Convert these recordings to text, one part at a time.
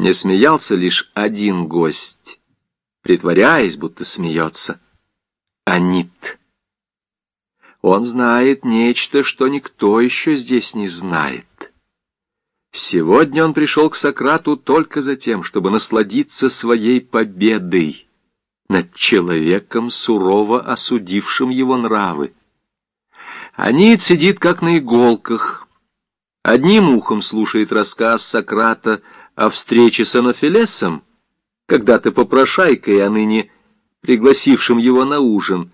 Не смеялся лишь один гость, притворяясь, будто смеется. Анит. Он знает нечто, что никто еще здесь не знает. Сегодня он пришел к Сократу только за тем, чтобы насладиться своей победой над человеком, сурово осудившим его нравы. Анит сидит как на иголках, одним ухом слушает рассказ Сократа о встрече с Анафилесом, когда-то попрошайкой, а ныне пригласившим его на ужин,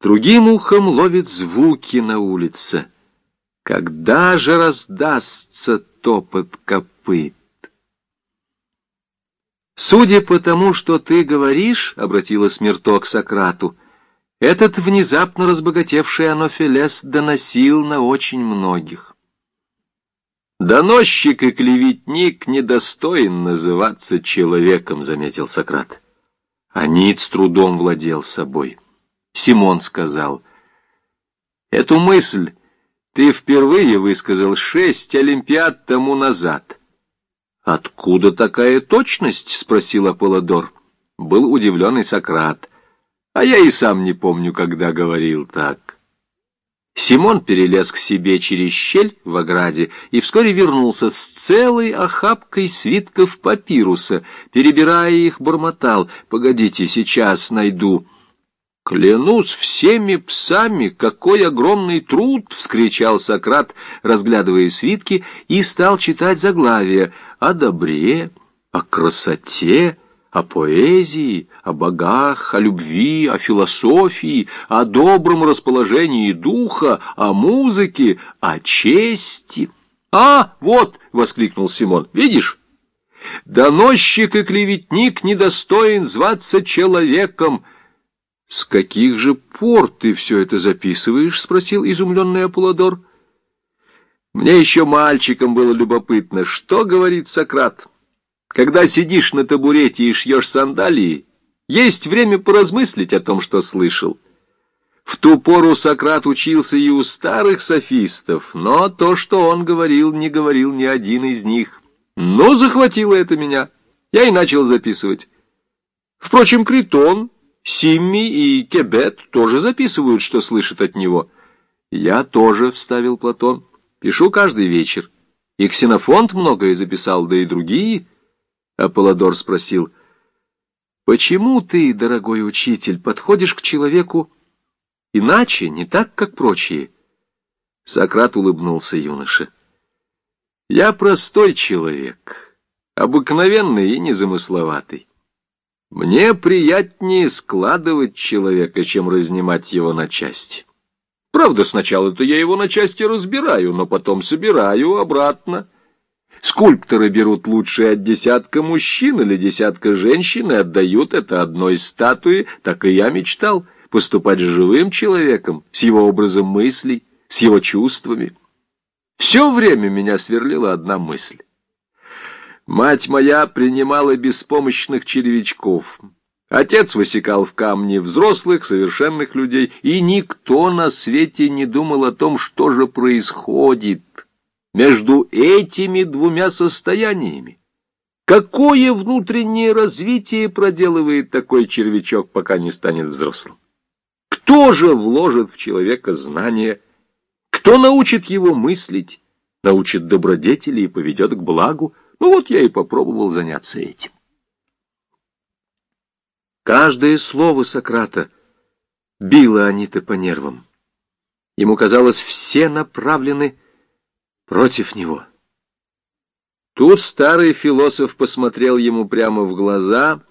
другим ухом ловит звуки на улице. Когда же раздастся топот копыт? «Судя по тому, что ты говоришь, — обратилась Мирто к Сократу, — этот внезапно разбогатевший Анофилес доносил на очень многих». «Доносчик и клеветник недостоин называться человеком», — заметил Сократ. Анит с трудом владел собой. Симон сказал, «Эту мысль ты впервые высказал шесть олимпиад тому назад». «Откуда такая точность?» — спросил Аполлодор. Был удивленный Сократ. «А я и сам не помню, когда говорил так». Симон перелез к себе через щель в ограде и вскоре вернулся с целой охапкой свитков папируса. Перебирая их, бормотал. «Погодите, сейчас найду». «Клянусь всеми псами, какой огромный труд!» — вскричал Сократ, разглядывая свитки, и стал читать заглавие о добре, о красоте, о поэзии, о богах, о любви, о философии, о добром расположении духа, о музыке, о чести. «А, вот!» — воскликнул Симон. «Видишь? Доносчик и клеветник недостоин зваться человеком». «С каких же пор ты все это записываешь?» — спросил изумленный Аполлодор. «Мне еще мальчиком было любопытно, что говорит Сократ». Когда сидишь на табурете и шьешь сандалии, есть время поразмыслить о том, что слышал. В ту пору Сократ учился и у старых софистов, но то, что он говорил, не говорил ни один из них. Но захватило это меня. Я и начал записывать. Впрочем, Критон, Симми и Кебет тоже записывают, что слышат от него. Я тоже, — вставил Платон, — пишу каждый вечер. И Ксенофонт многое записал, да и другие — Аполлодор спросил, «Почему ты, дорогой учитель, подходишь к человеку иначе, не так, как прочие?» Сократ улыбнулся юноше. «Я простой человек, обыкновенный и незамысловатый. Мне приятнее складывать человека, чем разнимать его на части. Правда, сначала-то я его на части разбираю, но потом собираю обратно». Скульпторы берут лучшие от десятка мужчин или десятка женщин и отдают это одной статуе, так и я мечтал поступать с живым человеком, с его образом мыслей, с его чувствами. Все время меня сверлила одна мысль. Мать моя принимала беспомощных червячков. Отец высекал в камне взрослых, совершенных людей, и никто на свете не думал о том, что же происходит между этими двумя состояниями? Какое внутреннее развитие проделывает такой червячок, пока не станет взрослым? Кто же вложит в человека знания? Кто научит его мыслить, научит добродетели и поведет к благу? Ну вот я и попробовал заняться этим. Каждое слово Сократа било Анита по нервам. Ему казалось, все направлены против него. Тут старый философ посмотрел ему прямо в глаза,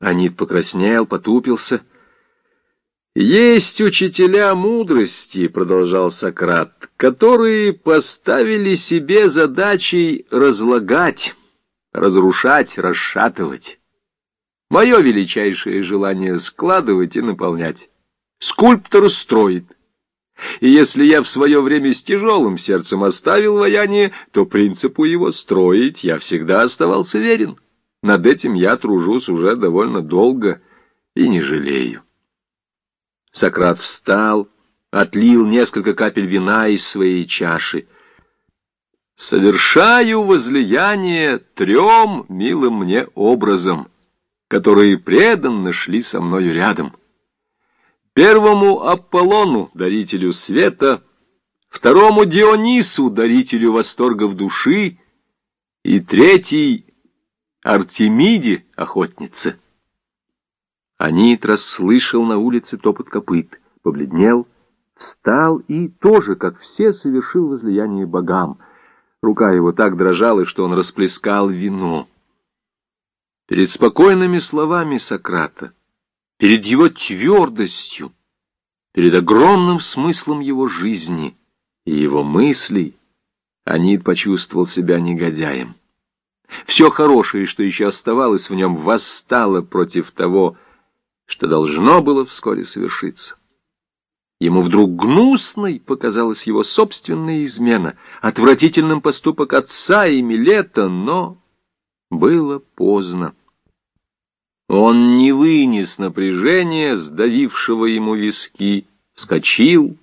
Анит покраснел, потупился. «Есть учителя мудрости», — продолжал Сократ, «которые поставили себе задачей разлагать, разрушать, расшатывать. Мое величайшее желание складывать и наполнять. Скульптор строит». И если я в свое время с тяжелым сердцем оставил вояние, то принципу его строить я всегда оставался верен. Над этим я тружусь уже довольно долго и не жалею. Сократ встал, отлил несколько капель вина из своей чаши. Совершаю возлияние трем милым мне образом, которые преданно шли со мною рядом. Первому Аполлону, дарителю света, второму Дионису, дарителю восторгов души, и третий Артемиде, охотнице. Анит расслышал на улице топот копыт, побледнел, встал и тоже, как все, совершил возлияние богам — Рука его так дрожала, что он расплескал вино. Перед спокойными словами Сократа, перед его твердостью, перед огромным смыслом его жизни и его мыслей, Анит почувствовал себя негодяем. Все хорошее, что еще оставалось в нем, восстало против того, что должно было вскоре совершиться. Ему вдруг гнусной показалась его собственная измена, отвратительным поступок отца и Милета, но было поздно. Он не вынес напряжения, сдавившего ему виски, вскочил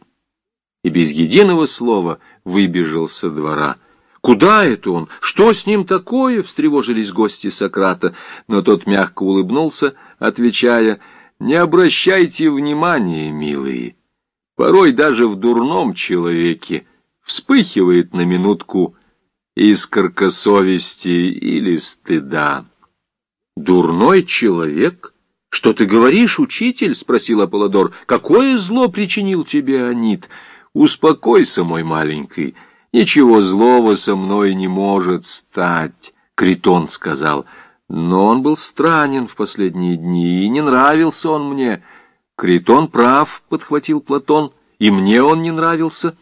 и без единого слова выбежал со двора. «Куда это он? Что с ним такое?» — встревожились гости Сократа, но тот мягко улыбнулся, отвечая, «Не обращайте внимания, милые». Порой даже в дурном человеке вспыхивает на минутку искорка совести или стыда. «Дурной человек? Что ты говоришь, учитель?» — спросил Аполлодор. «Какое зло причинил тебе Анит? Успокойся, мой маленький, ничего злого со мной не может стать», — Критон сказал. «Но он был странен в последние дни, и не нравился он мне». Критон прав, подхватил Платон, и мне он не нравился.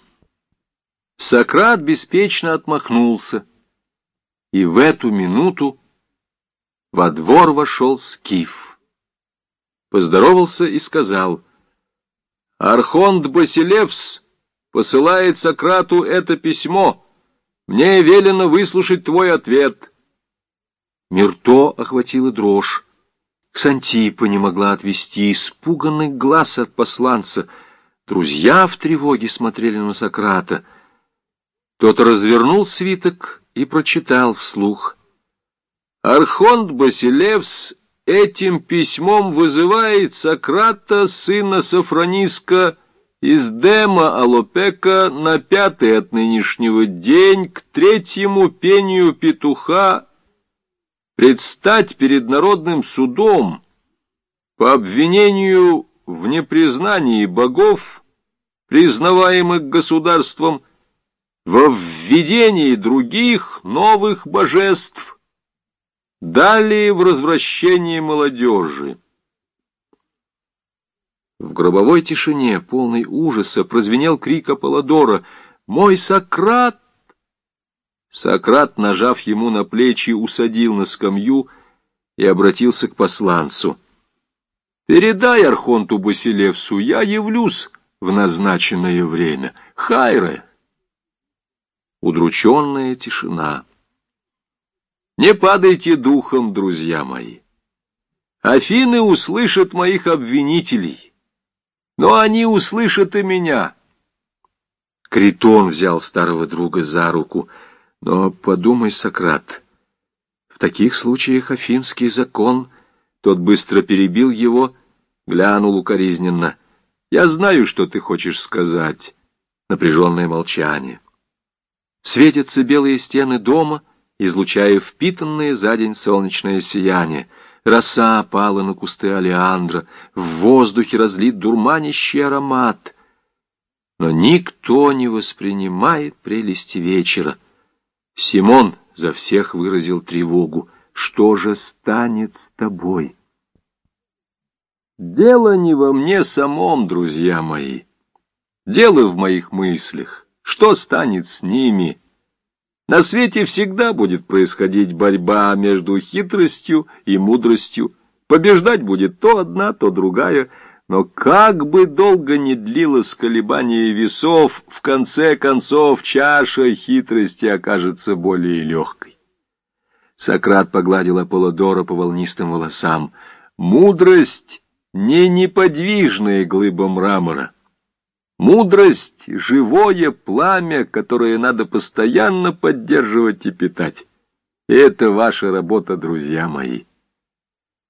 Сократ беспечно отмахнулся, и в эту минуту во двор вошел Скиф. Поздоровался и сказал, «Архонт Басилевс посылает Сократу это письмо. Мне велено выслушать твой ответ». Мирто охватила дрожь. Ксантипа не могла отвести испуганный глаз от посланца. Друзья в тревоге смотрели на Сократа. Тот развернул свиток и прочитал вслух. Архонт Басилевс этим письмом вызывает Сократа, сына Сафрониска, из Дема Алопека на пятый от нынешнего день к третьему пению петуха предстать перед народным судом по обвинению в непризнании богов, признаваемых государством, во введении других новых божеств, далее в развращении молодежи. В гробовой тишине, полной ужаса, прозвенел крик Аполлодора «Мой Сократ!» Сократ, нажав ему на плечи, усадил на скамью и обратился к посланцу. «Передай Архонту Басилевсу, я явлюсь в назначенное время. Хайре!» Удрученная тишина. «Не падайте духом, друзья мои. Афины услышат моих обвинителей, но они услышат и меня». Критон взял старого друга за руку — но подумай, Сократ, в таких случаях афинский закон, тот быстро перебил его, глянул укоризненно. Я знаю, что ты хочешь сказать. Напряженное молчание. Светятся белые стены дома, излучая впитанное за день солнечное сияние. Роса опала на кусты алиандра, в воздухе разлит дурманящий аромат. Но никто не воспринимает прелести вечера. Симон за всех выразил тревогу. Что же станет с тобой? Дело не во мне самом, друзья мои. Дело в моих мыслях. Что станет с ними? На свете всегда будет происходить борьба между хитростью и мудростью. Побеждать будет то одна, то другая — но как бы долго ни длилось колебание весов, в конце концов чаша хитрости окажется более легкой. Сократ погладил Аполлодора по волнистым волосам. Мудрость — не неподвижная глыба мрамора. Мудрость — живое пламя, которое надо постоянно поддерживать и питать. Это ваша работа, друзья мои.